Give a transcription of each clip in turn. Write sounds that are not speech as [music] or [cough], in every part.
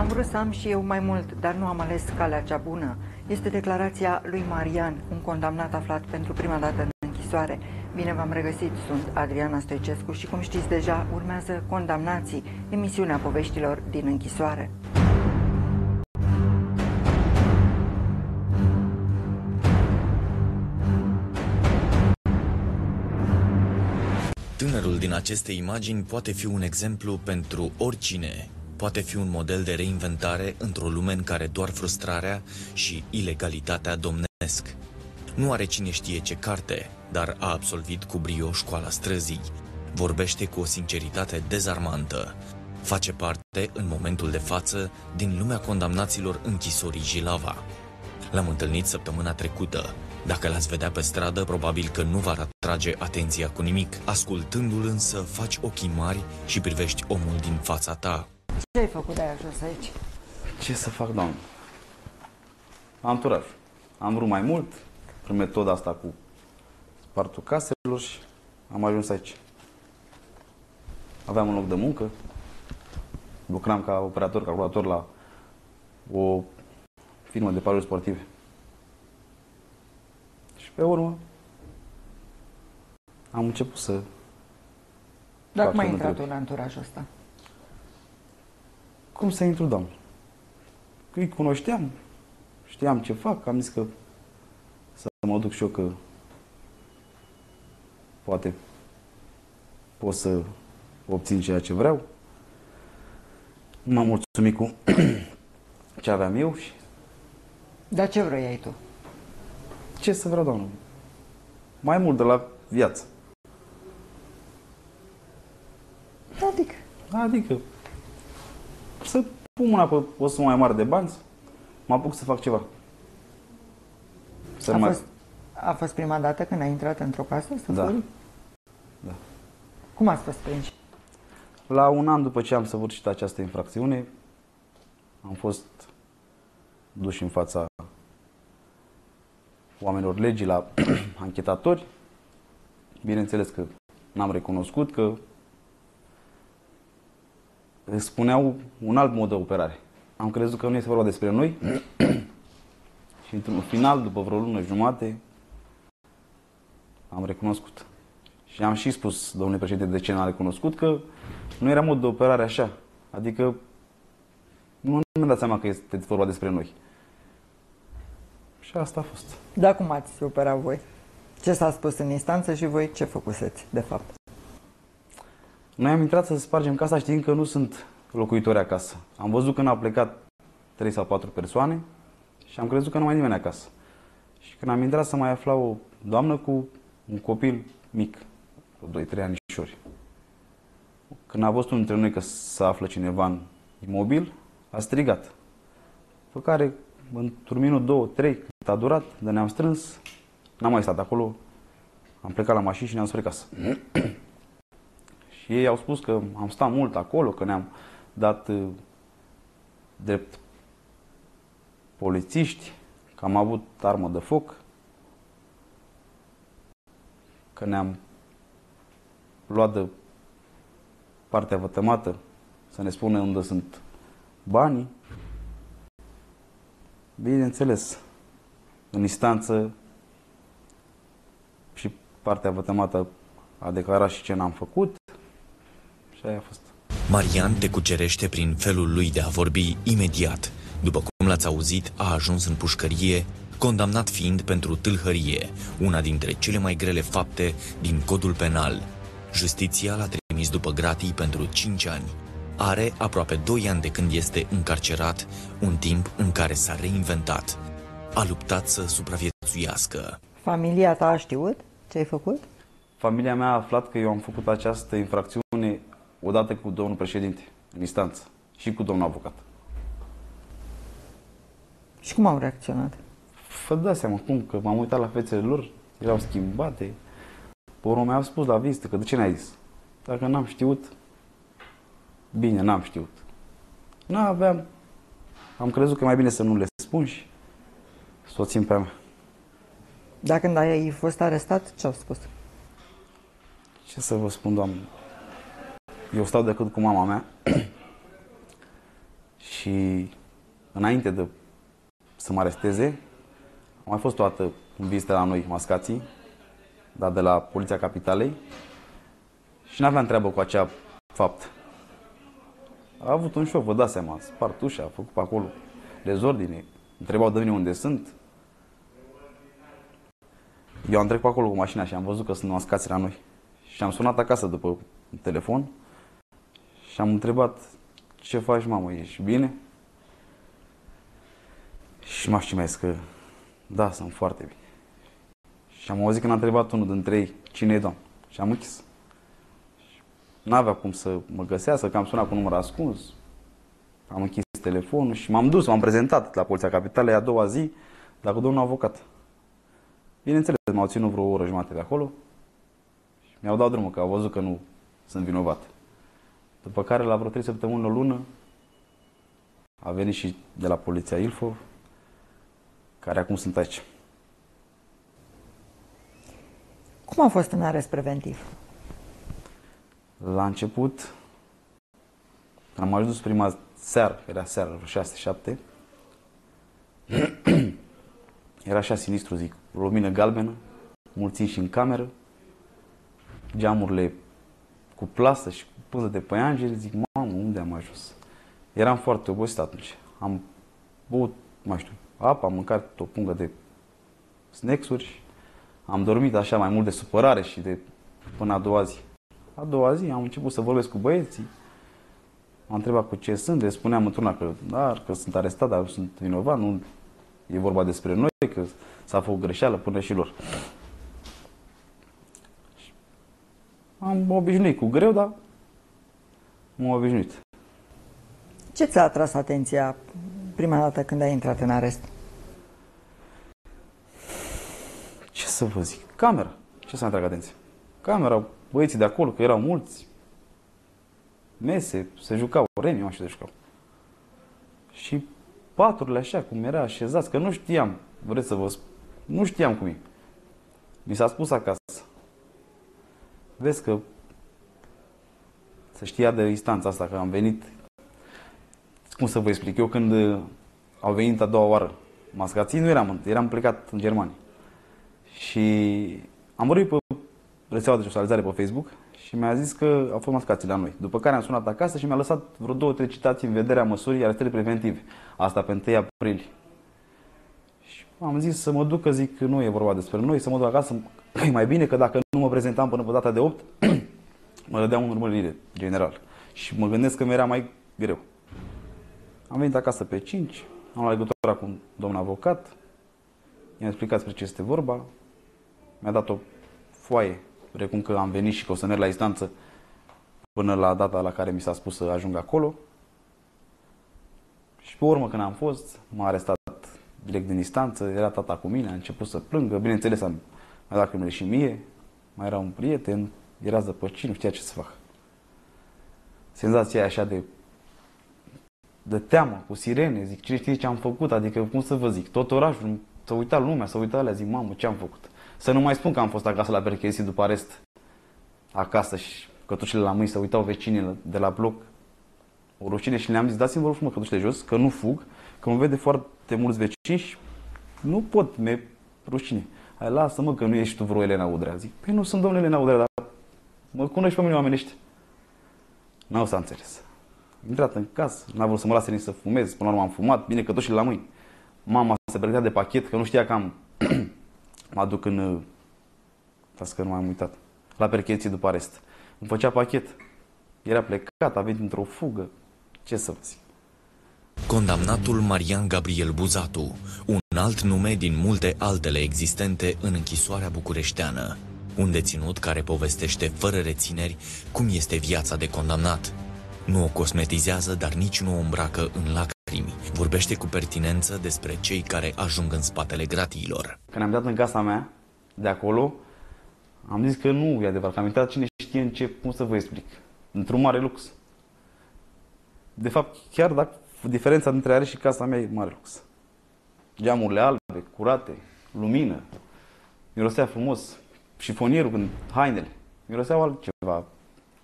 Am vrut să am și eu mai mult, dar nu am ales calea cea bună. Este declarația lui Marian, un condamnat aflat pentru prima dată în închisoare. Bine v-am regăsit, sunt Adriana Stoicescu și cum știți deja, urmează Condamnații, emisiunea poveștilor din închisoare. Tânărul din aceste imagini poate fi un exemplu pentru oricine. Poate fi un model de reinventare într-o lume în care doar frustrarea și ilegalitatea domnesc. Nu are cine știe ce carte, dar a absolvit cu brio școala străzii. Vorbește cu o sinceritate dezarmantă. Face parte, în momentul de față, din lumea condamnaților închisorii Jilava. L-am întâlnit săptămâna trecută. Dacă l-ați vedea pe stradă, probabil că nu va atrage atenția cu nimic. Ascultându-l însă, faci ochii mari și privești omul din fața ta. Ce ai făcut de aia jos aici? Ce să fac, doamnă? Am turat. Am vrut mai mult prin metoda asta cu spartul caselor și am ajuns aici. Aveam un loc de muncă, lucram ca operator, calculator la o firmă de paruri sportive. Și pe urmă am început să Dar fac cum ai ce intrat trebuie. în anturajul ăsta? Cum să intru, doamnă? Că îi cunoșteam, știam ce fac, am zis că să mă duc și eu că poate pot să obțin ceea ce vreau. M-am mulțumit cu [clears throat] ce aveam eu și Dar ce vrei tu? ce să vreau, doamnă? Mai mult de la viață. Adică, Adică să pun mâna pe o sumă mai mare de bani, să mă apuc să fac ceva. Să a, nu mai... fost, a fost prima dată când ai intrat într-o casă să Da. furi? Da. Cum ați fost prinși? La un an după ce am săvârșit această infracțiune, am fost duși în fața oamenilor legii la [clears throat] anchetatori. Bineînțeles că n-am recunoscut că îți spuneau un alt mod de operare. Am crezut că nu este vorba despre noi [clears throat] și într-un final, după vreo lună jumate, am recunoscut. Și am și spus, domnule președinte, de ce n-am recunoscut, că nu era mod de operare așa. Adică nu mi-am dat seama că este vorba despre noi. Și asta a fost. Dar cum ați operat voi? Ce s-a spus în instanță și voi ce făcuseți, de fapt? Noi am intrat să spargem casa știind că nu sunt locuitori acasă. Am văzut că n-au plecat 3 sau 4 persoane și am crezut că nu mai e nimeni acasă. Și când am intrat să mai afla o doamnă cu un copil mic, vreo 2-3 anișori. Când a văzut unul dintre noi că se află cineva în imobil, a strigat. Pe care, într-un minut, două, trei, cât a durat, de ne-am strâns, n-am mai stat acolo, am plecat la mașină și ne-am spre casă. [clears throat] Și ei au spus că am stat mult acolo, că ne-am dat uh, drept polițiști, că am avut armă de foc, că ne-am luat de partea vătămată să ne spună unde sunt banii. Bineînțeles, în instanță și partea vătămată a declarat și ce n-am făcut și aia a fost. Marian te cucerește prin felul lui de a vorbi imediat. După cum l-ați auzit, a ajuns în pușcărie, condamnat fiind pentru tâlhărie, una dintre cele mai grele fapte din codul penal. Justiția l-a trimis după gratii pentru 5 ani. Are aproape 2 ani de când este încarcerat, un timp în care s-a reinventat. A luptat să supraviețuiască. Familia ta a știut ce ai făcut? Familia mea a aflat că eu am făcut această infracțiune odată cu domnul președinte, în instanță, și cu domnul avocat. Și cum au reacționat? Vă dați seama cum, că m-am uitat la fețele lor, erau schimbate. Pe urmă mi-au spus la vizită că de ce n-ai zis? Dacă n-am știut, bine, n-am știut. N-aveam, am crezut că e mai bine să nu le spun și să o țin pe a mea. Dar când ai fost arestat, ce au spus? Ce să vă spun, doamnă? Eu stau decât cu mama mea [clears throat] Și înainte de să mă aresteze, am mai fost o dată în vizită la noi, mascații, dar de la Poliția Capitalei și n-aveam treabă cu acea fapt. A avut un șoc, vă dați seama, spart ușa, a făcut pe acolo dezordine, întrebau de mine unde sunt. Eu am trecut pe acolo cu mașina și am văzut că sunt mascați la noi. Și am sunat acasă după telefon și am întrebat ce faci, mamă, ești bine? Și m-a mai că da, sunt foarte bine. Și am auzit când a întrebat unul dintre ei cine e domn. Și am închis. N-avea cum să mă găsească, că am sunat cu număr ascuns. Am închis telefonul și m-am dus, m-am prezentat la Poliția Capitalei a doua zi, dar cu domnul avocat. Bineînțeles, m-au ținut vreo oră jumate de acolo și mi-au dat drumul, că au văzut că nu sunt vinovat. După care, la vreo trei săptămâni, o lună, a venit și de la Poliția Ilfov, care acum sunt aici. Cum a fost în arest preventiv? La început, am ajuns prima seară, era seara, 6-7, [clears throat] era așa sinistru, zic, lumină galbenă, mulți și în cameră, geamurile cu plasă și cu pânză de păianjeri, zic, mamă, unde am ajuns? Eram foarte obosit atunci. Am băut, mai știu, apă, am mâncat o pungă de snacks-uri, am dormit așa mai mult de supărare și de până a doua zi. A doua zi am început să vorbesc cu băieții, m-a întrebat cu ce sunt, le spuneam într-una că, da, că sunt arestat, dar sunt vinovat, nu e vorba despre noi, că s-a făcut greșeală până și lor. Am obișnuit cu greu, dar m-am obișnuit. Ce ți-a atras atenția prima dată când ai intrat în arest? Ce să vă zic? Camera. Ce să-mi atrag atenția? Camera, băieții de acolo, că erau mulți, mese, se jucau, remi, așa de jucau. Și paturile așa, cum era așezați, că nu știam, vreți să vă spun, nu știam cum e. Mi s-a spus acasă. Vezi că să știa de instanța asta, că am venit, cum să vă explic, eu când uh, au venit a doua oară mascații, nu eram, eram plecat în Germania. Și am vorbit pe rețeaua de socializare pe Facebook și mi-a zis că au fost mascați la noi. După care am sunat acasă și mi-a lăsat vreo două, trei citații în vederea măsurii arestării preventive. Asta pe 1 aprilie. Și am zis să mă duc, că zic că nu e vorba despre noi, să mă duc acasă, că e mai bine că dacă nu mă prezentam până pe data de 8, [clears throat] mă dădeam în urmărire general. Și mă gândesc că mi-era mai greu. Am venit acasă pe 5, am luat legătura cu un domn avocat, i-am explicat despre ce este vorba, mi-a dat o foaie precum că am venit și că o să merg la instanță până la data la care mi s-a spus să ajung acolo. Și pe urmă, când am fost, m-a arestat direct din instanță, era tata cu mine, a început să plângă, bineînțeles, am mai dat crimele și mie, mai era un prieten, era zăpăcit, nu știa ce să fac. Senzația așa de de teamă, cu sirene, zic, cine știe ce am făcut, adică cum să vă zic, tot orașul, să uita lumea, să uita alea, zic, mamă, ce am făcut. Să nu mai spun că am fost acasă la percheții după arest, acasă și cătușele la mâini, să uitau vecinii de la bloc. O rușine și le-am zis, dați-mi vă rog cătușele jos, că nu fug, că mă vede foarte mulți vecini și nu pot, mi rușine. Hai, lasă-mă că nu ești tu vreo Elena Udrea. Zic, păi nu sunt domnule Elena Udrea, dar mă cunoști pe mine oamenești. N-au s-a înțeles. Am intrat în casă, n-a vrut să mă lase nici să fumez, până la urmă am fumat, bine cătușele la mâini. Mama se pregătea de pachet, că nu știa că am [clears throat] mă aduc în... Stați că nu m-am uitat. La percheții după arest. Îmi făcea pachet. Era plecat, a venit într-o fugă. Ce să vă zic? Condamnatul Marian Gabriel Buzatu, un alt nume din multe altele existente în închisoarea bucureșteană. Un deținut care povestește fără rețineri cum este viața de condamnat. Nu o cosmetizează, dar nici nu o îmbracă în lacrimi. Vorbește cu pertinență despre cei care ajung în spatele gratiilor. Când am dat în casa mea, de acolo, am zis că nu e adevărat, că am intrat cine știe în ce, cum să vă explic, într-un mare lux. De fapt, chiar dacă diferența dintre are și casa mea e mare lux. Geamurile albe, curate, lumină, mirosea frumos, șifonierul când hainele, miroseau altceva,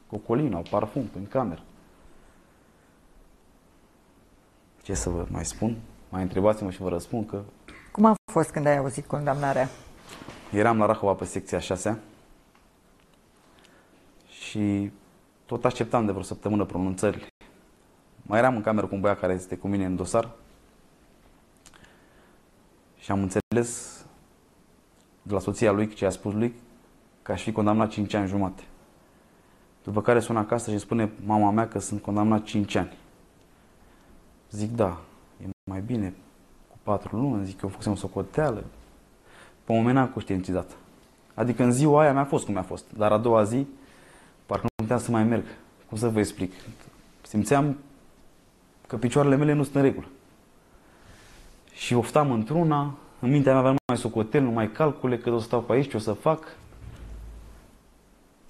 cocolină, parfum în cameră. Ce să vă mai spun? Mai întrebați-mă și vă răspund că... Cum a fost când ai auzit condamnarea? Eram la Rahova pe secția 6 și tot așteptam de vreo săptămână pronunțările. Mai eram în cameră cu un băiat care este cu mine în dosar și am înțeles de la soția lui ce a spus lui că aș fi condamnat 5 ani jumate. După care sună acasă și spune mama mea că sunt condamnat 5 ani. Zic da, e mai bine cu 4 luni, zic eu făcusem o socoteală. Pe un moment am conștientizat. Adică în ziua aia mi-a fost cum mi-a fost, dar a doua zi parcă nu puteam să mai merg. Cum să vă explic? Simțeam că picioarele mele nu sunt în regulă. Și oftam într-una, în mintea mea aveam mai socotel, nu mai calcule, că o să stau pe aici, ce o să fac.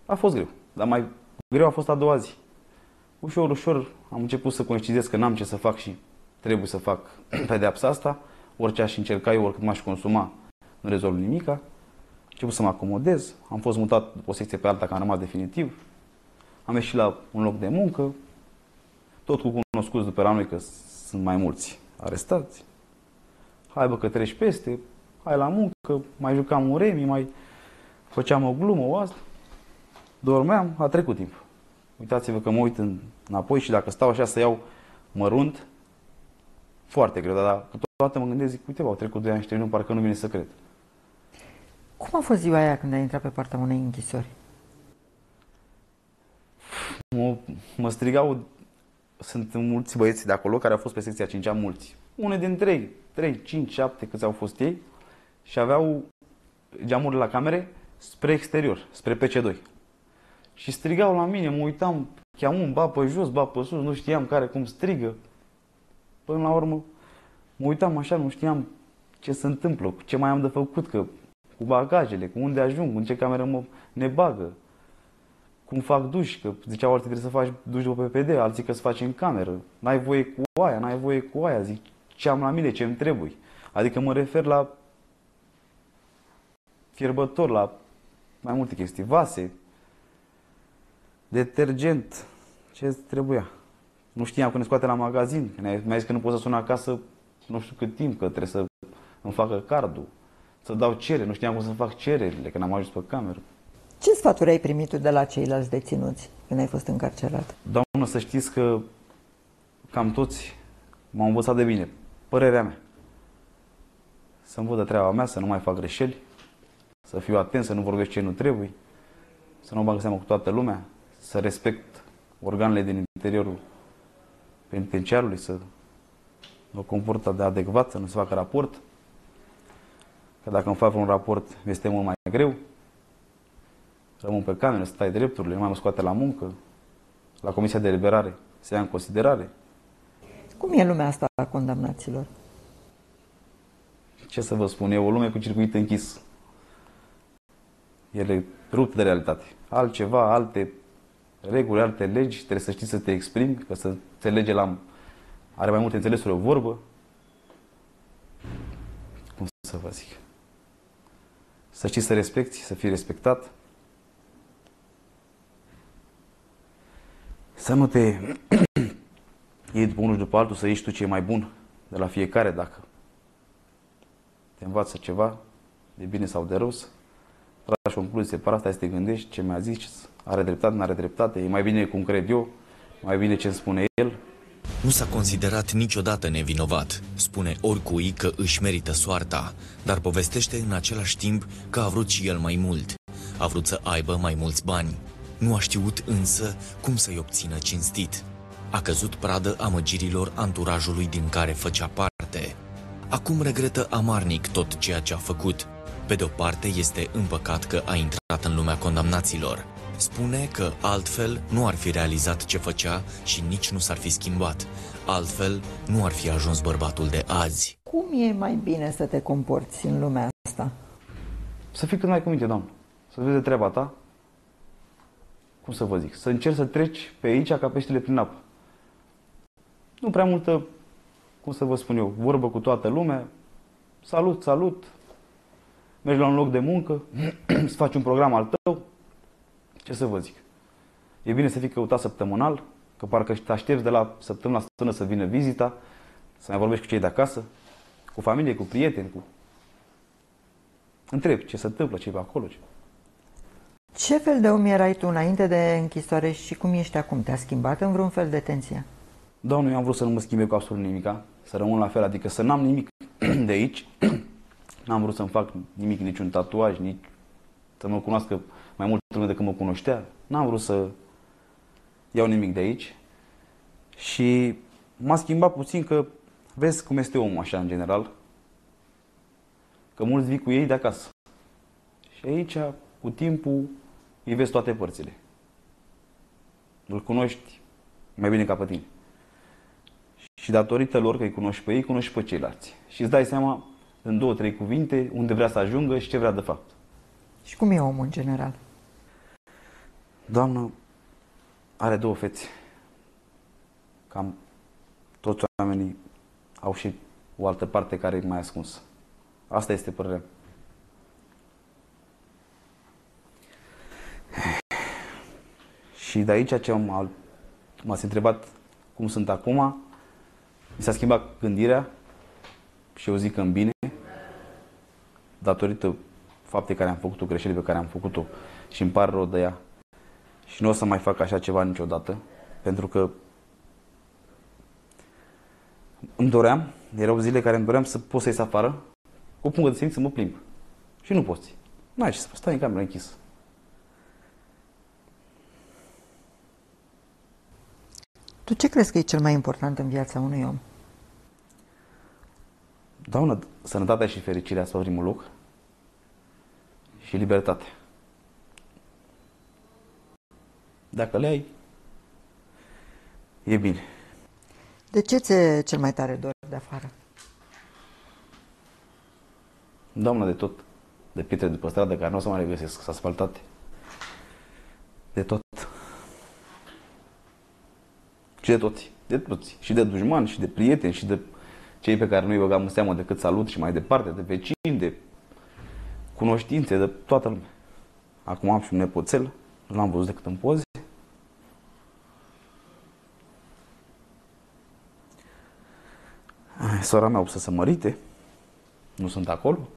A fost greu, dar mai greu a fost a doua zi. Ușor, ușor am început să conștientizez că n-am ce să fac și trebuie să fac [clears throat] pedeapsa asta. Orice aș încerca eu, oricât m-aș consuma, nu rezolv nimica. Am început să mă acomodez, am fost mutat o secție pe alta, că am rămas definitiv. Am ieșit la un loc de muncă, tot cu cunoscuți după la noi că sunt mai mulți arestați. Hai bă că treci peste, hai la muncă, mai jucam un remi, mai făceam o glumă, o asta. Dormeam, a trecut timp. Uitați-vă că mă uit înapoi și dacă stau așa să iau mărunt, foarte greu, dar câteodată mă gândesc, zic, uite, au trecut 2 ani și 3 nu, parcă nu vine să cred. Cum a fost ziua aia când ai intrat pe partea unei închisori? Mă, mă strigau, sunt mulți băieți de acolo care au fost pe secția 5 mulți. Une din 3, 3, 5, 7 câți au fost ei și aveau geamurile la camere spre exterior, spre PC2. Și strigau la mine, mă uitam, cheamum, ba pe jos, ba pe sus, nu știam care cum strigă. Până la urmă, mă uitam așa, nu știam ce se întâmplă, ce mai am de făcut, că cu bagajele, cu unde ajung, în ce cameră mă, ne bagă, cum fac duș, că ziceau alții trebuie să faci duș după PPD, alții că să faci în cameră, n-ai voie cu aia, n-ai voie cu aia, zic ce am la mine, ce îmi trebuie. Adică mă refer la fierbător, la mai multe chestii, vase, detergent, ce trebuia. Nu știam când ne scoate la magazin. Mi-a zis că nu pot să sun acasă nu știu cât timp, că trebuie să îmi facă cardul, să dau cerere. Nu știam cum să fac cererile, că n-am ajuns pe cameră. Ce sfaturi ai primit de la ceilalți deținuți când ai fost încarcerat? Doamnă, să știți că cam toți m-au învățat de bine. Părerea mea. Să-mi văd de treaba mea, să nu mai fac greșeli, să fiu atent, să nu vorbesc ce nu trebuie, să nu bag seama cu toată lumea, să respect organele din interiorul penitenciarului, să mă comportă de adecvat, să nu se facă raport. Că dacă îmi fac un raport, este mult mai greu. Rămân pe cameră, să stai drepturile, nu mai mă scoate la muncă, la Comisia de Liberare, se ia în considerare. Cum e lumea asta a condamnaților? Ce să vă spun, e o lume cu circuit închis. El e rupt de realitate. Altceva, alte reguli, alte legi, trebuie să știi să te exprimi, că să înțelege la... are mai multe înțelesuri o vorbă. Cum să vă zic? Să știi să respecti, să fii respectat. Să nu te [clears throat] iei după unul și după altul, să ieși tu ce e mai bun de la fiecare, dacă te învață ceva, de bine sau de rău, să tragi concluzie, pe asta este gândești, ce mi-a zis, are dreptate, nu are dreptate, e mai bine cum cred eu, mai bine ce îmi spune el. Nu s-a considerat niciodată nevinovat. Spune oricui că își merită soarta, dar povestește în același timp că a vrut și el mai mult. A vrut să aibă mai mulți bani. Nu a știut însă cum să-i obțină cinstit. A căzut pradă amăgirilor anturajului din care făcea parte. Acum regretă amarnic tot ceea ce a făcut. Pe de o parte este împăcat că a intrat în lumea condamnaților, Spune că altfel nu ar fi realizat ce făcea și nici nu s-ar fi schimbat. Altfel nu ar fi ajuns bărbatul de azi. Cum e mai bine să te comporți în lumea asta? Să fii cât mai cu minte, doamnă. Să vezi de treaba ta. Cum să vă zic? Să încerci să treci pe aici ca peștele prin apă. Nu prea multă, cum să vă spun eu, vorbă cu toată lumea. Salut, salut. Mergi la un loc de muncă, [clears throat] să faci un program al tău, ce să vă zic? E bine să fii căutat săptămânal, că parcă te aștepți de la săptămâna la săptămână să vină vizita, să mai vorbești cu cei de acasă, cu familie, cu prieteni, cu... Întreb ce se întâmplă, ce e pe acolo. Ce... Ce fel de om erai tu înainte de închisoare și cum ești acum? Te-a schimbat în vreun fel detenția? Doamne, eu am vrut să nu mă schimbe cu absolut nimica, să rămân la fel, adică să n-am nimic [clears throat] de aici. [clears throat] N-am vrut să-mi fac nimic, niciun tatuaj, nici să mă cunoască mai mult lume decât mă cunoștea. N-am vrut să iau nimic de aici. Și m-a schimbat puțin că vezi cum este omul așa în general. Că mulți vii cu ei de acasă. Și aici, cu timpul, îi vezi toate părțile. Îl cunoști mai bine ca pe tine. Și datorită lor că îi cunoști pe ei, cunoști pe ceilalți. Și îți dai seama în două, trei cuvinte unde vrea să ajungă și ce vrea de fapt. Și cum e omul în general? Doamnă, are două fețe. Cam toți oamenii au și o altă parte care e mai ascunsă. Asta este părerea. Și de aici ce am, m-ați întrebat cum sunt acum, mi s-a schimbat gândirea și eu zic că în bine, datorită faptei care am făcut-o, greșelii pe care am făcut-o și îmi par rău de ea. Și nu o să mai fac așa ceva niciodată, pentru că îmi doream, erau zile care îmi doream să pot să ies afară, cu punct de simț să mă plimb. Și nu poți. N-ai ce să stai în cameră închis. Tu ce crezi că e cel mai important în viața unui om? Doamnă, sănătatea și fericirea sau primul loc și libertatea. Dacă le ai, e bine. De ce ți cel mai tare dor de afară? Doamnă, de tot. De pietre de pe stradă care nu o să mai regăsesc, sunt asfaltate. De tot. Și de toți. De toți. Și de dușmani, și de prieteni, și de cei pe care nu-i băgam în seamă decât salut și mai departe, de vecini, de cunoștințe, de toată lumea. Acum am și un nepoțel, nu l-am văzut decât în poze. Sora mea o să se mărite, nu sunt acolo.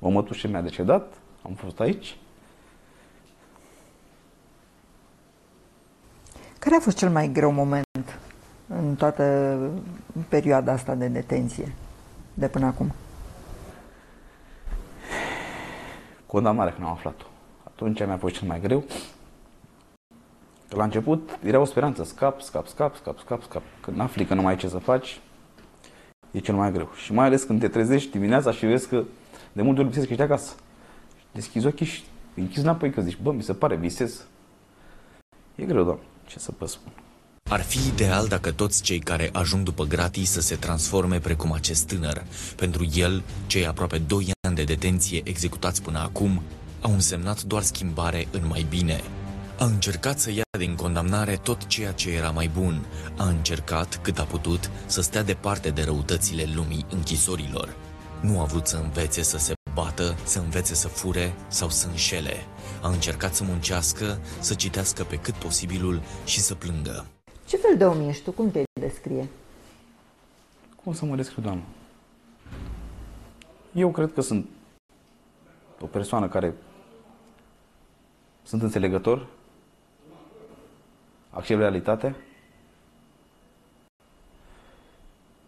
O mătușă mi-a decedat, am fost aici. Care a fost cel mai greu moment în toată perioada asta de detenție de până acum? Condamnarea când am aflat-o. Atunci mi-a fost cel mai greu. Că la început era o speranță, scap, scap, scap, scap, scap, scap. Când afli că nu mai ai ce să faci, e cel mai greu. Și mai ales când te trezești dimineața și vezi că de multe ori visezi că ești acasă. Deschizi ochii și închizi înapoi că zici, bă, mi se pare, visez. E greu, doamne, ce să vă spun. Ar fi ideal dacă toți cei care ajung după gratii să se transforme precum acest tânăr. Pentru el, cei aproape 2 ani de detenție executați până acum au însemnat doar schimbare în mai bine. A încercat să ia din condamnare tot ceea ce era mai bun. A încercat, cât a putut, să stea departe de răutățile lumii închisorilor. Nu a vrut să învețe să se bată, să învețe să fure sau să înșele. A încercat să muncească, să citească pe cât posibilul și să plângă. Ce fel de om ești tu? Cum te descrie? Cum să mă descriu, doamnă? Eu cred că sunt o persoană care sunt înțelegător, accept realitatea,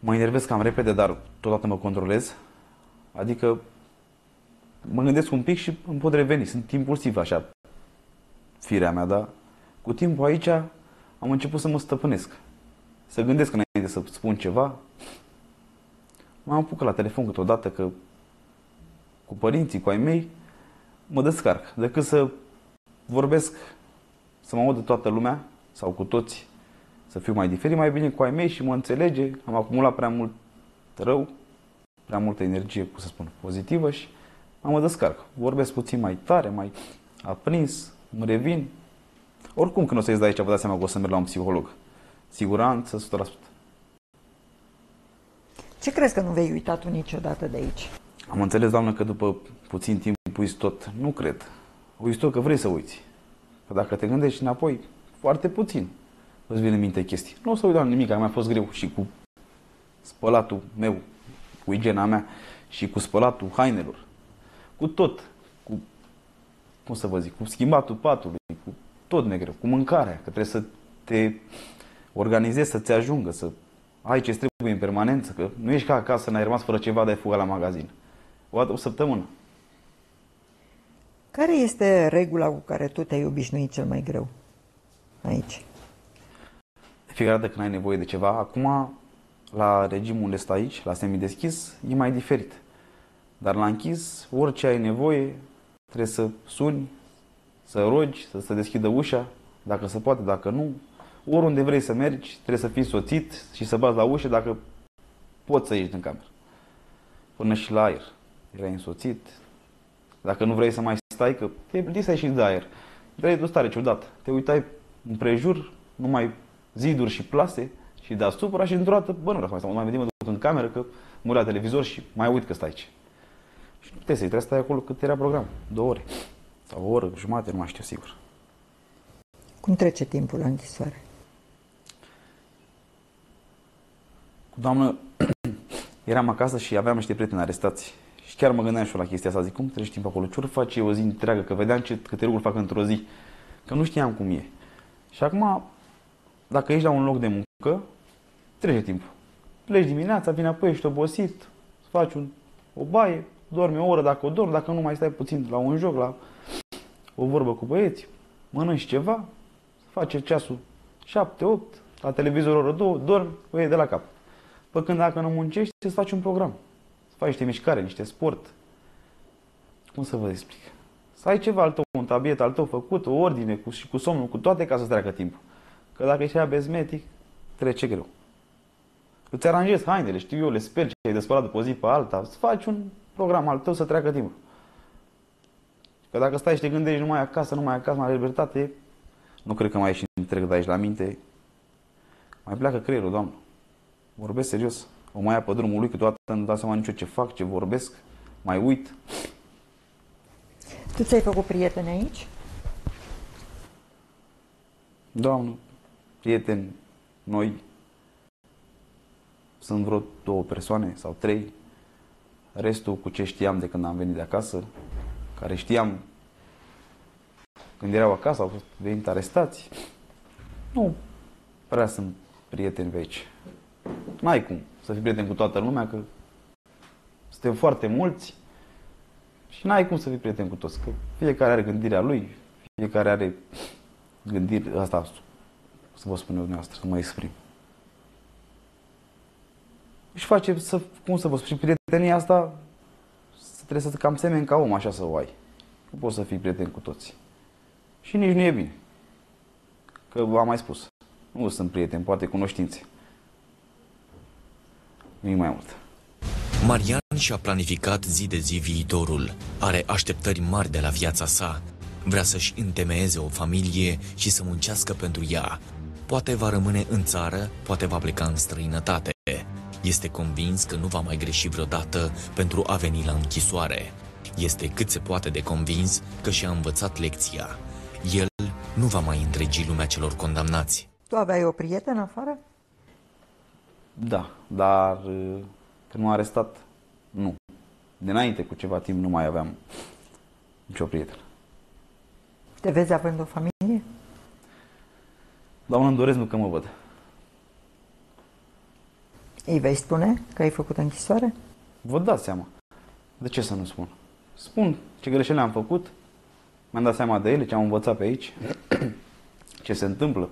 mă enervez cam repede, dar totodată mă controlez, adică mă gândesc un pic și îmi pot reveni, sunt impulsiv așa, firea mea, dar cu timpul aici am început să mă stăpânesc. Să gândesc înainte să spun ceva. M-am apucat la telefon câteodată că cu părinții, cu ai mei, mă descarc. Decât să vorbesc, să mă audă toată lumea sau cu toți, să fiu mai diferit, mai bine cu ai mei și mă înțelege. Am acumulat prea mult rău, prea multă energie, cum să spun, pozitivă și mă descarc. Vorbesc puțin mai tare, mai aprins, mă revin, oricum când o să ies de aici, vă dați seama că o să merg la un psiholog. Siguranță, 100%. Ce crezi că nu vei uita tu niciodată de aici? Am înțeles, doamnă, că după puțin timp uiți tot. Nu cred. Uiți tot că vrei să uiți. Că dacă te gândești înapoi, foarte puțin îți vine în minte chestii. Nu o să uit, doamne, nimic, mi-a fost greu și cu spălatul meu, cu igiena mea și cu spălatul hainelor, cu tot, cu, cum să vă zic, cu schimbatul patului, cu tot negreu, cu mâncarea, că trebuie să te organizezi, să-ți ajungă, să ai ce trebuie în permanență, că nu ești ca acasă, n-ai rămas fără ceva, de fuga la magazin. O, o săptămână. Care este regula cu care tu te-ai obișnuit cel mai greu aici? De fiecare dată când ai nevoie de ceva, acum la regimul unde stai aici, la semi-deschis, e mai diferit. Dar la închis, orice ai nevoie, trebuie să suni, să rogi, să se deschidă ușa, dacă se poate, dacă nu. Oriunde vrei să mergi, trebuie să fii soțit și să bați la ușă dacă poți să ieși din cameră. Până și la aer. Erai însoțit. Dacă nu vrei să mai stai, că te plictiseai să ieși de aer. Vrei o stare ciudată. Te uitai împrejur, numai ziduri și plase și deasupra și într-o dată, bă, nu vreau să mai stau, mai vedem, mă duc în cameră că murea televizor și mai uit că stai aici. Și nu puteai să trebuie să stai acolo cât era program, două ore sau o oră, jumate, nu mai știu sigur. Cum trece timpul la închisoare? Doamnă, [clears throat] eram acasă și aveam niște prieteni arestați. Și chiar mă gândeam și eu la chestia asta. Zic, cum treci timp acolo? Ce face o zi întreagă? Că vedeam ce, câte lucruri fac într-o zi. Că nu știam cum e. Și acum, dacă ești la un loc de muncă, trece timpul. Pleci dimineața, vine apoi, ești obosit, faci un, o baie, dormi o oră dacă o dormi, dacă nu mai stai puțin la un joc, la o vorbă cu băieți, mănânci ceva, face ceasul 7-8, la televizor oră 2, dormi, o iei de la cap. Păi când dacă nu muncești, să faci un program. Să faci niște mișcare, niște sport. Cum să vă explic? Să ai ceva al tău, un tabiet al tău făcut, o ordine cu, și cu somnul, cu toate ca să treacă timpul. Că dacă ești bezmetic, trece greu. Îți aranjezi hainele, știu eu, le speli ce ai de spălat de pe zi pe alta, să faci un program al tău să treacă timpul. Că dacă stai și te gândești numai acasă, numai acasă, mai libertate, nu cred că mai ești întreg de aici la minte. Mai pleacă creierul, doamnă. Vorbesc serios. O mai ia pe drumul lui, câteodată nu dau seama nicio ce fac, ce vorbesc, mai uit. Tu ți-ai făcut prieteni aici? Doamnă, prieteni, noi, sunt vreo două persoane sau trei. Restul cu ce știam de când am venit de acasă, care știam când erau acasă, au fost venit arestați. Nu prea sunt prieteni pe aici. N-ai cum să fii prieten cu toată lumea, că suntem foarte mulți și n-ai cum să fii prieten cu toți, că fiecare are gândirea lui, fiecare are gândiri, asta să vă spun eu dumneavoastră, să mă exprim. Și face, să, cum să vă spun, prietenia asta trebuie să cam semeni ca om, așa să o ai. Nu poți să fii prieten cu toți. Și nici nu e bine. Că v-am mai spus. Nu sunt prieteni, poate cunoștințe. Nu mai mult. Marian și-a planificat zi de zi viitorul. Are așteptări mari de la viața sa. Vrea să-și întemeieze o familie și să muncească pentru ea. Poate va rămâne în țară, poate va pleca în străinătate. Este convins că nu va mai greși vreodată pentru a veni la închisoare. Este cât se poate de convins că și-a învățat lecția. El nu va mai întregi lumea celor condamnați. Tu aveai o prietenă afară? Da, dar uh, când m-a arestat, nu. Dinainte, cu ceva timp, nu mai aveam nicio prietenă. Te vezi având o familie? Doamne, îmi doresc, nu că mă văd. Îi vei spune că ai făcut închisoare? Vă dați seama. De ce să nu spun? Spun ce greșeli am făcut, mi-am dat seama de ele, ce am învățat pe aici, [clears throat] ce se întâmplă.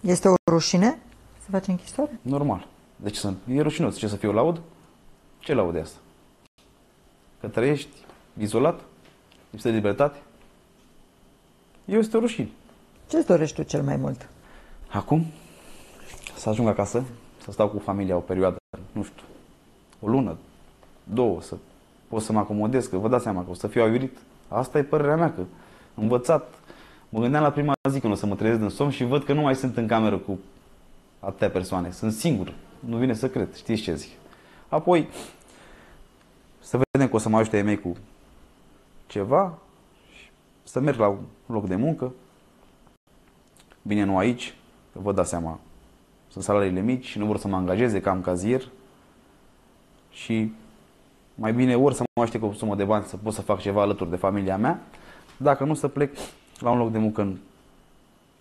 Este o rușine să faci închisoare? Normal. De ce să... E rușinos. Ce să fiu laud? Ce laud asta? Că trăiești izolat? Lipsă de libertate? Este o rușine. Ce-ți dorești tu cel mai mult? Acum, să ajung acasă, să stau cu familia o perioadă, nu știu, o lună, două, să pot să mă acomodez, că vă dați seama că o să fiu aiurit. Asta e părerea mea, că învățat. Mă gândeam la prima zi când o să mă trezesc din somn și văd că nu mai sunt în cameră cu atâtea persoane. Sunt singur. Nu vine să cred. Știți ce zic. Apoi, să vedem că o să mă ajute mei cu ceva și să merg la un loc de muncă. Bine, nu aici, că vă dați seama sunt salariile mici și nu vor să mă angajeze ca am cazier. Și mai bine ori să mă aștept cu o sumă de bani să pot să fac ceva alături de familia mea, dacă nu să plec la un loc de muncă în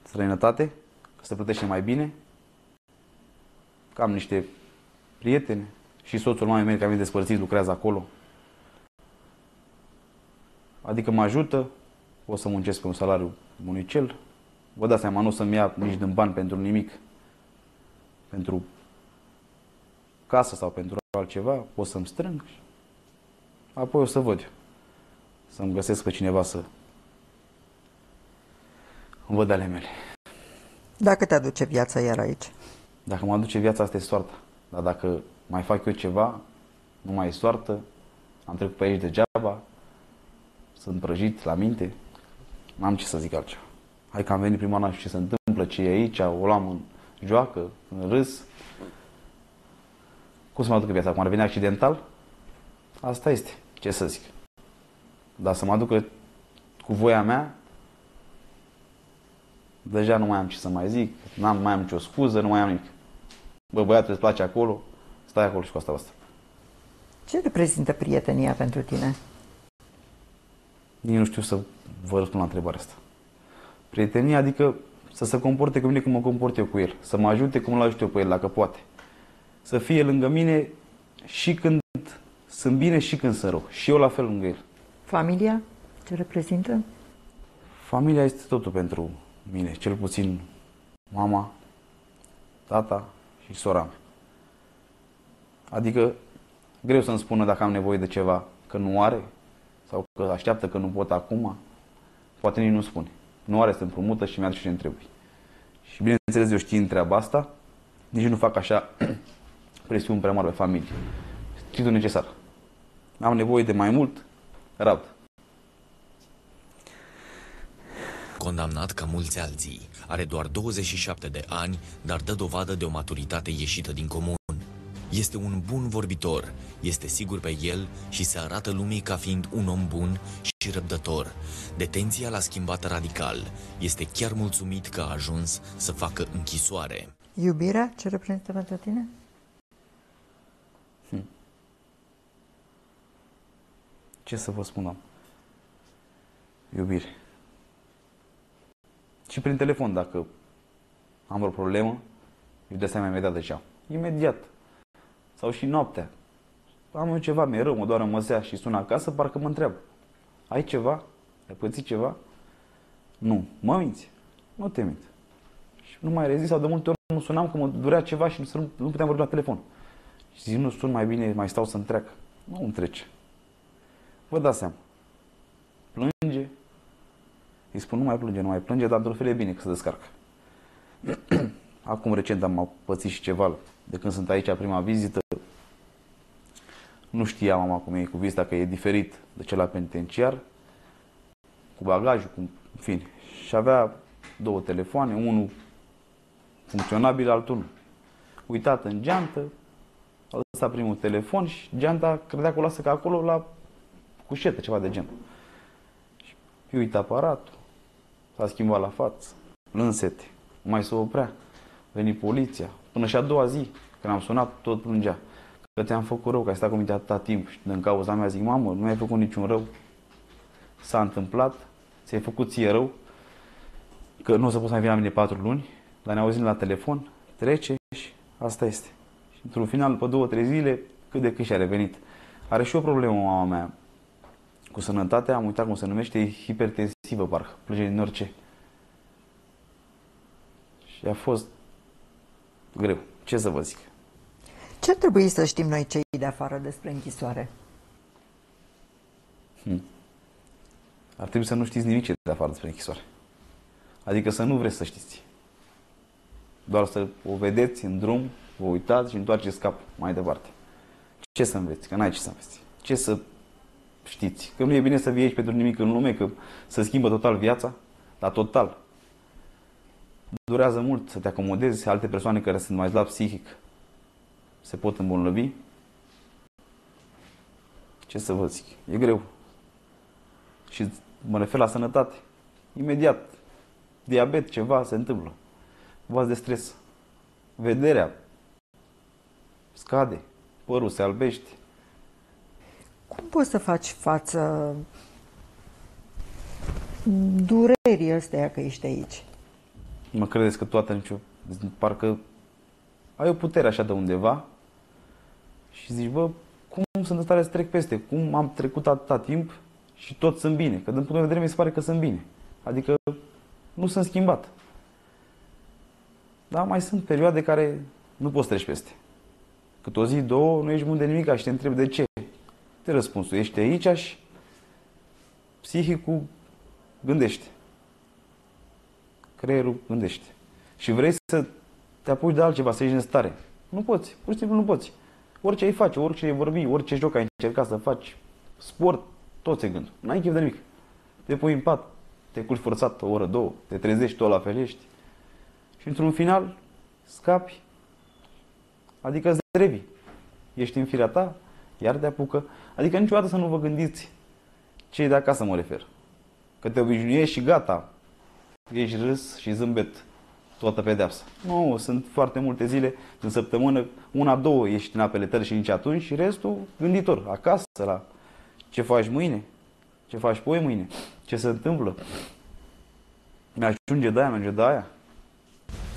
străinătate, că se plătește mai bine, că am niște prieteni și soțul mamei mele care mi despărțit lucrează acolo. Adică mă ajută, o să muncesc pe un salariu municel, vă dați seama, nu o să-mi ia nici din bani pentru nimic, pentru casă sau pentru altceva, o să-mi strâng și apoi o să văd să-mi găsesc pe cineva să îmi văd ale mele. Dacă te aduce viața iar aici? Dacă mă aduce viața, asta e soarta. Dar dacă mai fac eu ceva, nu mai e soartă, am trecut pe aici degeaba, sunt prăjit la minte, n-am ce să zic altceva. Hai că am venit prima oară și ce se întâmplă, ce e aici, o luam în joacă, în râs. Cum să mă aduc viața? Acum ar veni accidental? Asta este. Ce să zic. Dar să mă aducă cu voia mea, deja nu mai am ce să mai zic, n-am mai am nicio scuză, nu mai am nimic. Bă, băiatul îți place acolo, stai acolo și cu asta asta. Ce reprezintă prietenia pentru tine? Nici nu știu să vă răspund la întrebarea asta. Prietenia adică să se comporte cu mine cum mă comport eu cu el, să mă ajute cum îl ajut eu pe el, dacă poate. Să fie lângă mine și când sunt bine și când sunt rău. Și eu la fel lângă el. Familia? Ce reprezintă? Familia este totul pentru mine, cel puțin mama, tata și sora mea. Adică greu să-mi spună dacă am nevoie de ceva, că nu are sau că așteaptă că nu pot acum. Poate nici nu spune. Nu are să împrumută și mi-aduce ce-mi trebuie. Și bineînțeles, eu știind treaba asta, nici nu fac așa [clears throat] presiuni prea mari pe familie. Stritul necesar. Am nevoie de mai mult, rabd. Condamnat ca mulți alții, are doar 27 de ani, dar dă dovadă de o maturitate ieșită din comun. Este un bun vorbitor, este sigur pe el și se arată lumii ca fiind un om bun și răbdător. Detenția l-a schimbat radical. Este chiar mulțumit că a ajuns să facă închisoare. Iubirea ce reprezintă pentru tine? Ce să vă spun, am? Iubire. Și prin telefon, dacă am vreo problemă, își dă seama imediat de ce am. Imediat. Sau și noaptea. Am eu ceva, mi-e rău, mă doară măsea și sună acasă, parcă mă întreabă. Ai ceva? Ai pățit ceva? Nu. Mă minți? Nu te mint. Și nu mai rezist sau de multe ori nu sunam că mă durea ceva și nu, nu puteam vorbi la telefon. Și zic, nu sun mai bine, mai stau să-mi treacă. Nu îmi trece. Vă dați seama. Plânge. Îi spun, nu mai plânge, nu mai plânge, dar într-un fel e bine că se descarcă. [clears throat] Acum recent am pățit și ceva de când sunt aici prima vizită. Nu știam acum cum e cu vizita, că e diferit de cel la penitenciar. Cu bagajul, cu, în fine. Și avea două telefoane, unul funcționabil, altul nu. Uitat în geantă, a lăsat primul telefon și geanta credea că o lasă ca acolo la cușetă, ceva de genul. Și uit aparatul, s-a schimbat la față, plânsete, mai se oprea, veni poliția, până și a doua zi, când am sunat, tot plângea. Că te-am făcut rău, că ai stat cu mine atâta timp și din cauza mea zic, mamă, nu ai făcut niciun rău. S-a întâmplat, ți-ai făcut ție rău, că nu o să poți mai veni la mine patru luni, dar ne auzim la telefon, trece și asta este. Și într-un final, după două, trei zile, cât de cât și-a revenit. Are și o problemă, mama mea, cu sănătatea, am uitat cum se numește, e hipertensivă, parcă, plânge din orice. Și a fost greu. Ce să vă zic? Ce ar trebui să știm noi cei de afară despre închisoare? Hmm. Ar trebui să nu știți nimic ce de afară despre închisoare. Adică să nu vreți să știți. Doar să o vedeți în drum, vă uitați și întoarceți cap mai departe. Ce să înveți? Că n-ai ce să înveți. Ce să știți? Că nu e bine să vii aici pentru nimic în lume, că să schimbă total viața, dar total. Durează mult să te acomodezi, alte persoane care sunt mai slab psihic se pot îmbolnăvi. Ce să vă zic? E greu. Și mă refer la sănătate. Imediat, diabet, ceva se întâmplă. Vas de stres. vederea scade, părul se albește. Cum poți să faci față durerii astea că ești aici? Mă credeți că toată nicio... Parcă ai o putere așa de undeva și zici, bă, cum sunt în stare să trec peste? Cum am trecut atâta timp și tot sunt bine? Că din punct de vedere mi se pare că sunt bine. Adică nu sunt schimbat. Dar mai sunt perioade care nu poți treci peste. Cât o zi, două, nu ești bun de nimic și te întrebi de ce. Te răspunsul, ești aici și psihicul gândește. Creierul gândește. Și vrei să te apuci de altceva, să ești în stare. Nu poți, pur și simplu nu poți. Orice ai face, orice ai vorbi, orice joc ai încercat să faci, sport, tot se gând. N-ai chef de nimic. Te pui în pat, te culci forțat o oră, două, te trezești, tot la fel ești. Și într-un final scapi, adică îți revii. Ești în firea ta, iar te apucă. Adică niciodată să nu vă gândiți ce e de acasă mă refer. Că te obișnuiești și gata, ești râs și zâmbet toată pedeapsa. Nu, sunt foarte multe zile în săptămână, una, două ești în apele tări și nici atunci și restul gânditor, acasă, la ce faci mâine, ce faci poi mâine, ce se întâmplă. Mi-ajunge de aia, mi-ajunge de aia.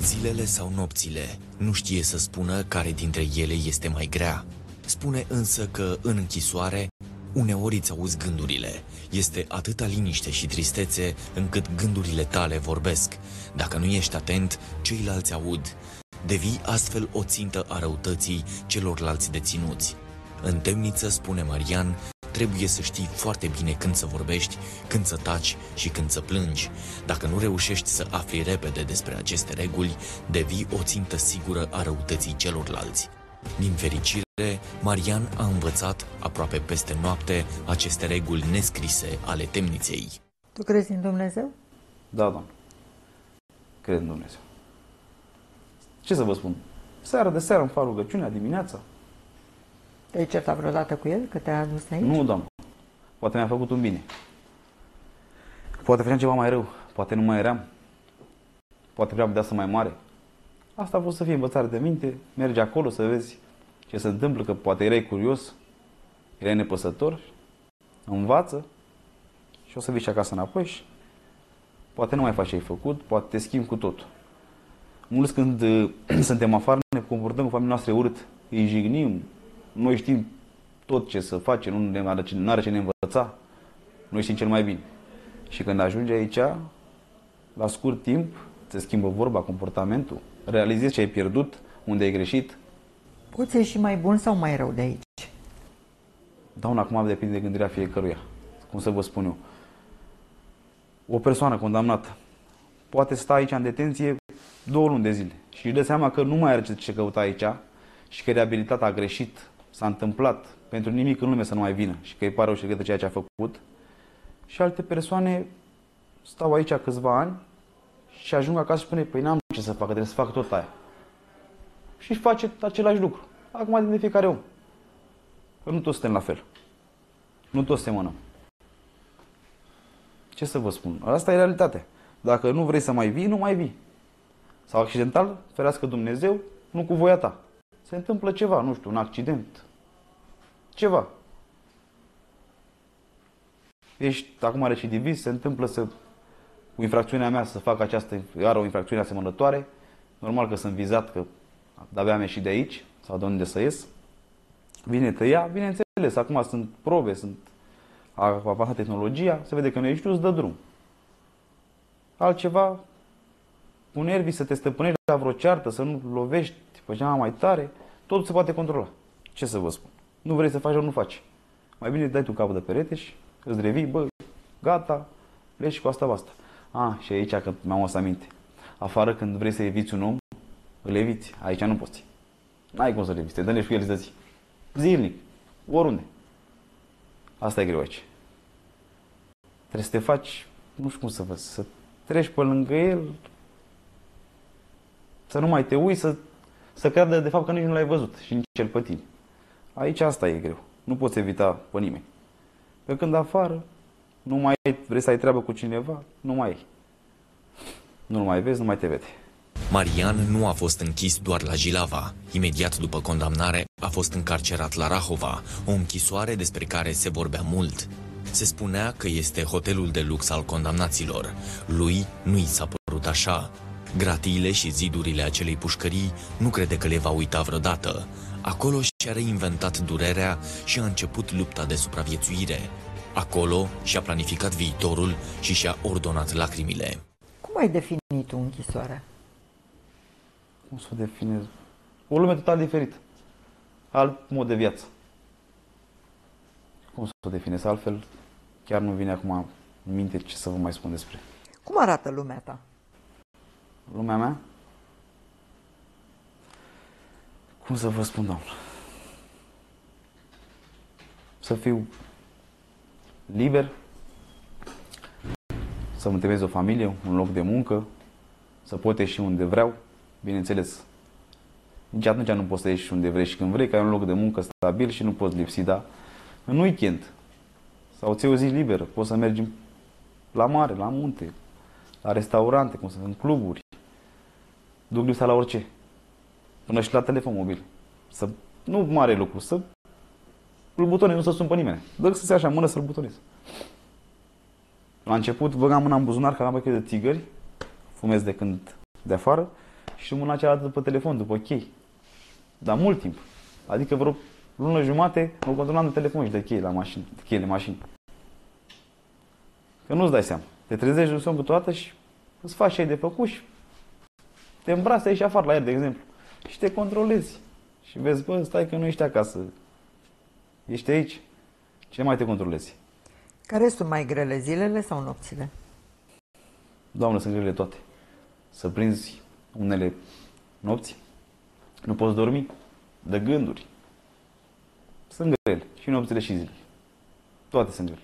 Zilele sau nopțile, nu știe să spună care dintre ele este mai grea. Spune însă că în închisoare Uneori îți auzi gândurile. Este atâta liniște și tristețe încât gândurile tale vorbesc. Dacă nu ești atent, ceilalți aud. Devii astfel o țintă a răutății celorlalți deținuți. În temniță, spune Marian, trebuie să știi foarte bine când să vorbești, când să taci și când să plângi. Dacă nu reușești să afli repede despre aceste reguli, devii o țintă sigură a răutății celorlalți. Din fericire, Marian a învățat aproape peste noapte aceste reguli nescrise ale temniței. Tu crezi în Dumnezeu? Da, doamne. Cred în Dumnezeu. Ce să vă spun? Seara de seară îmi fac rugăciunea, dimineața. Te-ai certat vreodată cu el că te-a adus aici? Nu, doamne. Poate mi-a făcut un bine. Poate făceam ceva mai rău. Poate nu mai eram. Poate vreau să mai mare. Asta a fost să fie învățare de minte, mergi acolo să vezi ce se întâmplă, că poate erai curios, erai nepăsător, învață și o să vii și acasă înapoi și poate nu mai faci ce ai făcut, poate te schimbi cu tot. Mulți când [clears throat] suntem afară ne comportăm cu familia noastră urât, îi jignim, noi știm tot ce să facem, nu, ne are, nu are ce ne învăța, noi știm cel mai bine. Și când ajungi aici, la scurt timp, se schimbă vorba, comportamentul, realizezi ce ai pierdut, unde ai greșit. Poți ieși mai bun sau mai rău de aici? Dauna acum depinde de gândirea fiecăruia. Cum să vă spun eu. O persoană condamnată poate sta aici în detenție două luni de zile și își dă seama că nu mai are ce căuta aici și că reabilitatea a greșit, s-a întâmplat, pentru nimic în lume să nu mai vină și că îi pare o și ceea ce a făcut. Și alte persoane stau aici câțiva ani și ajung acasă și spune, păi n-am ce să fac, trebuie să fac tot aia. Și face același lucru. Acum de fiecare om. Că nu toți suntem la fel. Nu toți semănăm. Ce să vă spun? Asta e realitatea. Dacă nu vrei să mai vii, nu mai vii. Sau accidental, ferească Dumnezeu, nu cu voia ta. Se întâmplă ceva, nu știu, un accident. Ceva. Ești acum recidivist, se întâmplă să cu infracțiunea mea să fac această, iar o infracțiune asemănătoare, normal că sunt vizat că de-abia am ieșit de aici sau de unde să ies, vine tăia, bineînțeles, acum sunt probe, sunt avansată tehnologia, se vede că nu ești tu, îți dă drum. Altceva, cu nervii să te stăpânești la vreo ceartă, să nu lovești pe cea mai tare, totul se poate controla. Ce să vă spun? Nu vrei să faci, nu faci. Mai bine dai tu capul de perete și îți revii, bă, gata, pleci cu asta, basta. A, și aici că mi-am să aminte. Afară când vrei să eviți un om, îl eviți. Aici nu poți. N-ai cum să-l eviți. Te dă cu el zi. Zilnic. Oriunde. Asta e greu aici. Trebuie să te faci, nu știu cum să văd, să treci pe lângă el, să nu mai te uiți, să, să creadă de fapt că nici nu l-ai văzut și nici cel pe tine. Aici asta e greu. Nu poți evita pe nimeni. Pe când afară, nu mai vrei să ai treabă cu cineva, nu mai ai. Nu mai vezi, nu mai te vede. Marian nu a fost închis doar la Jilava. Imediat după condamnare a fost încarcerat la Rahova, o închisoare despre care se vorbea mult. Se spunea că este hotelul de lux al condamnaților. Lui nu i s-a părut așa. Gratiile și zidurile acelei pușcării nu crede că le va uita vreodată. Acolo și-a reinventat durerea și a început lupta de supraviețuire. Acolo și-a planificat viitorul și și-a ordonat lacrimile. Cum ai definit tu închisoarea? Cum să o definez? O lume total diferită. Alt mod de viață. Cum să o definez? Altfel, chiar nu vine acum în minte ce să vă mai spun despre. Cum arată lumea ta? Lumea mea? Cum să vă spun, doamnă? Să fiu liber, să-mi temez o familie, un loc de muncă, să pot ieși unde vreau, bineînțeles. Nici atunci nu poți să ieși unde vrei și când vrei, că ai un loc de muncă stabil și nu poți lipsi, dar în weekend sau ți o zi liberă, poți să mergi la mare, la munte, la restaurante, cum să în cluburi. Duc lipsa la orice. Până și la telefon mobil. Să, nu mare lucru, să îl butonezi, nu să sun pe nimeni. Dă să se așa în mână să-l butonezi. La început băgam mâna în buzunar că aveam de țigări, fumez de când de afară și mâna cealaltă pe telefon, după chei. Dar mult timp. Adică vreo lună jumate mă controlam de telefon și de chei la mașini, de cheile mașini. Că nu-ți dai seama. Te trezești în somn câteodată și îți faci ce ai de făcut și te îmbraci aici afară la el, de exemplu. Și te controlezi. Și vezi, bă, stai că nu ești acasă. Ești aici. Ce mai te controlezi? Care sunt mai grele, zilele sau nopțile? Doamne, sunt grele toate. Să prinzi unele nopți, nu poți dormi, de gânduri. Sunt grele. Și nopțile și zilele. Toate sunt grele.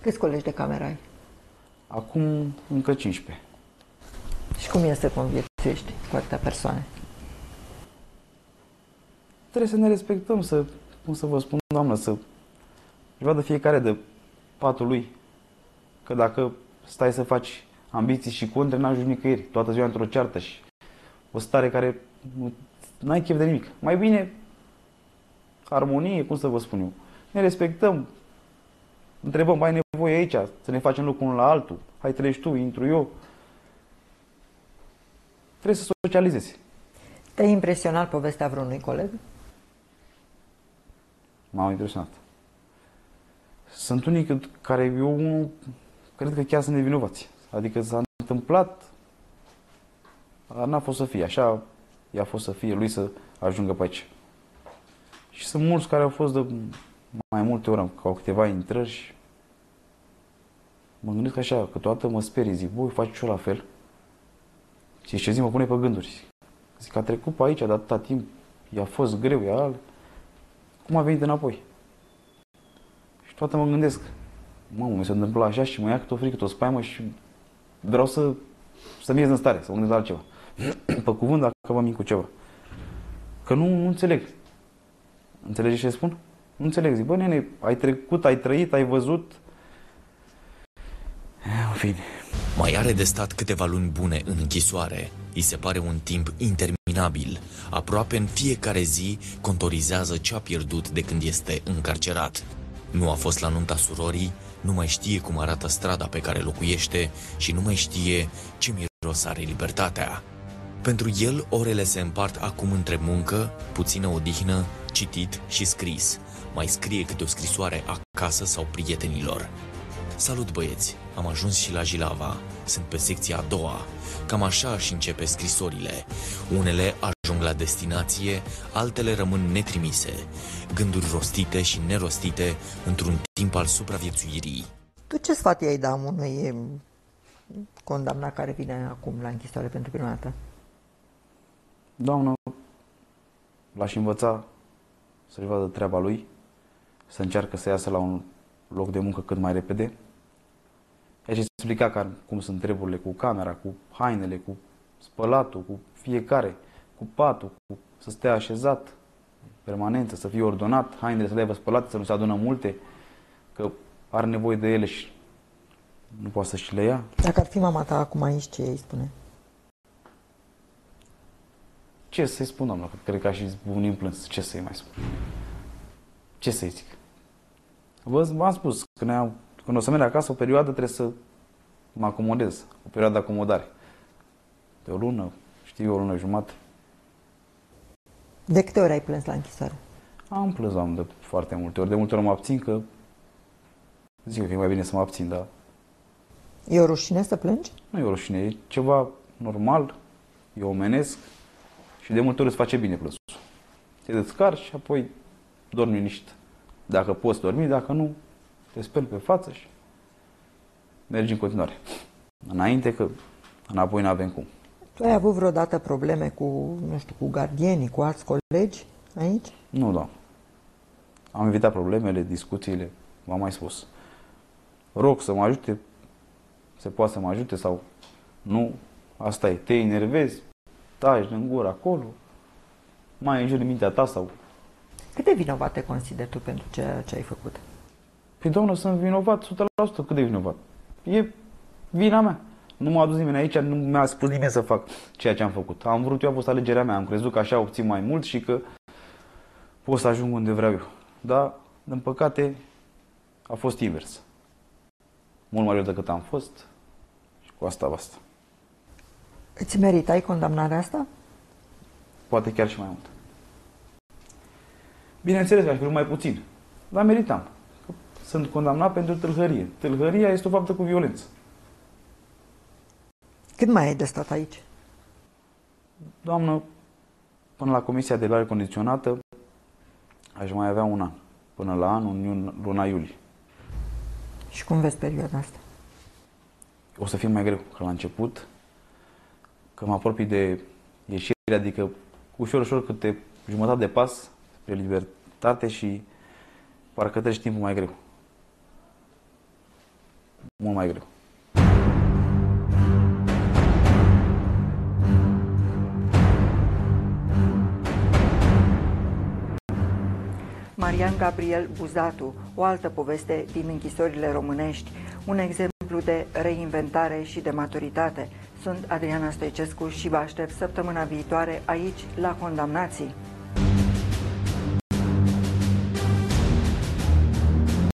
Câți colegi de cameră ai? Acum încă 15. Și cum e să conviețuiești cu atâtea persoane? Trebuie să ne respectăm, să, cum să vă spun, doamnă, să vadă fiecare de patul lui. Că dacă stai să faci ambiții și contre, n-ajungi nicăieri. Toată ziua într-o ceartă și o stare care nu ai chef de nimic. Mai bine armonie, cum să vă spun eu. Ne respectăm, întrebăm, ai nevoie aici, să ne facem lucrul unul la altul. Hai treci tu, intru eu. Trebuie să socializezi. Te-a impresionat povestea vreunui coleg? M-au impresionat. Sunt unii care eu cred că chiar sunt nevinovați. Adică s-a întâmplat, n-a fost să fie așa, i-a fost să fie lui să ajungă pe aici. Și sunt mulți care au fost de mai multe ori, au câteva intrări și mă gândesc așa, că toată mă sperii, zic, voi faci și la fel. Și ce zi mă pune pe gânduri. Zic că a trecut pe aici de atâta timp, i-a fost greu, i-a... Cum a venit înapoi? Și toată mă gândesc, mamă, mi se întâmplă așa și mă ia cât o frică, tot spaimă și vreau să, să-mi ies în stare, să mă gândesc la altceva. [clears throat] pe cuvânt, dacă vă min cu ceva. Că nu, nu înțeleg. Înțelegi ce spun? Nu înțeleg. Zic, bă, nene, ai trecut, ai trăit, ai văzut. În fine. Mai are de stat câteva luni bune în închisoare. Îi se pare un timp interminabil. Aproape în fiecare zi contorizează ce a pierdut de când este încarcerat. Nu a fost la nunta surorii, nu mai știe cum arată strada pe care locuiește și nu mai știe ce miros are libertatea. Pentru el, orele se împart acum între muncă, puțină odihnă, citit și scris. Mai scrie câte o scrisoare acasă sau prietenilor. Salut băieți, am ajuns și la Jilava, sunt pe secția a doua. Cam așa aș începe scrisorile. Unele ajung la destinație, altele rămân netrimise. Gânduri rostite și nerostite într-un timp al supraviețuirii. Tu ce sfat i-ai da unui condamnat care vine acum la închisoare pentru prima dată? Doamnă, l-aș învăța să-și vadă treaba lui, să încearcă să iasă la un loc de muncă cât mai repede, Aici explica ca, cum sunt treburile cu camera, cu hainele, cu spălatul, cu fiecare, cu patul, cu să stea așezat, permanență, să fie ordonat, hainele să le aibă spălate, să nu se adună multe, că are nevoie de ele și nu poate să și le ia. Dacă ar fi mama ta acum aici, ce îi spune? Ce să-i spun, doamnă? Cred că aș un plâns. Ce să-i mai spun? Ce să-i zic? Vă, v-am spus, când, am, când o să merg acasă, o perioadă trebuie să mă acomodez. O perioadă de acomodare. De o lună, știu eu, o lună jumătate. De câte ori ai plâns la închisoare? Am plâns, am de foarte multe ori. De multe ori mă abțin că zic că e mai bine să mă abțin, dar... E o rușine să plângi? Nu e o rușine, e ceva normal, e omenesc și de multe ori îți face bine plânsul. Te descarci și apoi dormi liniștit. Dacă poți dormi, dacă nu, te speli pe față și mergi în continuare. Înainte că înapoi nu avem cum. Tu ai avut vreodată probleme cu, nu știu, cu gardienii, cu alți colegi aici? Nu, da. Am evitat problemele, discuțiile, v-am mai spus. Rog să mă ajute, se poate să mă ajute sau nu, asta e, te enervezi, taci din gură acolo, mai înjuri mintea ta sau... Cât de vinovat te consideri tu pentru ceea ce ai făcut? Păi, doamnă, sunt vinovat 100%, cât de vinovat? E vina mea. Nu m-a adus nimeni aici, nu mi-a spus nimeni să fac ceea ce am făcut. Am vrut eu, a fost alegerea mea. Am crezut că așa obțin mai mult și că pot să ajung unde vreau eu. Dar, din păcate, a fost invers. Mult mai rău decât am fost și cu asta basta. Îți meritai condamnarea asta? Poate chiar și mai mult. Bineînțeles că aș fi mai puțin, dar meritam. Sunt condamnat pentru tâlhărie. Tâlhăria este o faptă cu violență. Cât mai ai de stat aici? Doamnă, până la Comisia de Lare Condiționată aș mai avea un an. Până la anul, luna iulie. Și cum vezi perioada asta? O să fie mai greu, că la început, că mă apropii de ieșire, adică ușor, ușor câte jumătate de pas spre libertate și parcă treci timpul mai greu. Mult mai greu. Marian Gabriel Buzatu, o altă poveste din închisorile românești, un exemplu de reinventare și de maturitate. Sunt Adriana Stoicescu și vă aștept săptămâna viitoare aici la Condamnații.